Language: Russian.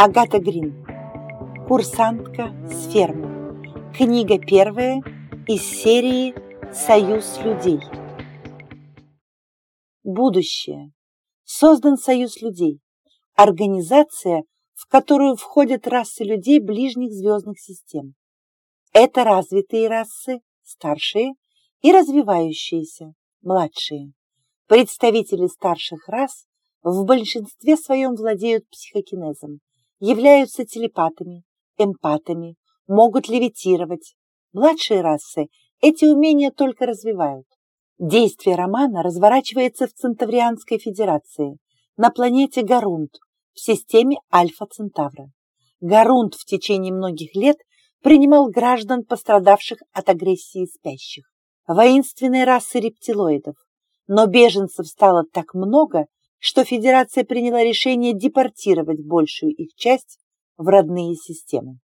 Агата Грин. Курсантка с фермы. Книга первая из серии «Союз людей». Будущее. Создан Союз людей. Организация, в которую входят расы людей ближних звездных систем. Это развитые расы, старшие, и развивающиеся, младшие. Представители старших рас в большинстве своем владеют психокинезом, являются телепатами, эмпатами, могут левитировать. Младшие расы эти умения только развивают. Действие романа разворачивается в Центаврианской Федерации, на планете Гарунт, в системе Альфа-Центавра. Гарунт в течение многих лет принимал граждан, пострадавших от агрессии спящих, воинственной расы рептилоидов. Но беженцев стало так много, что Федерация приняла решение депортировать большую их часть в родные системы.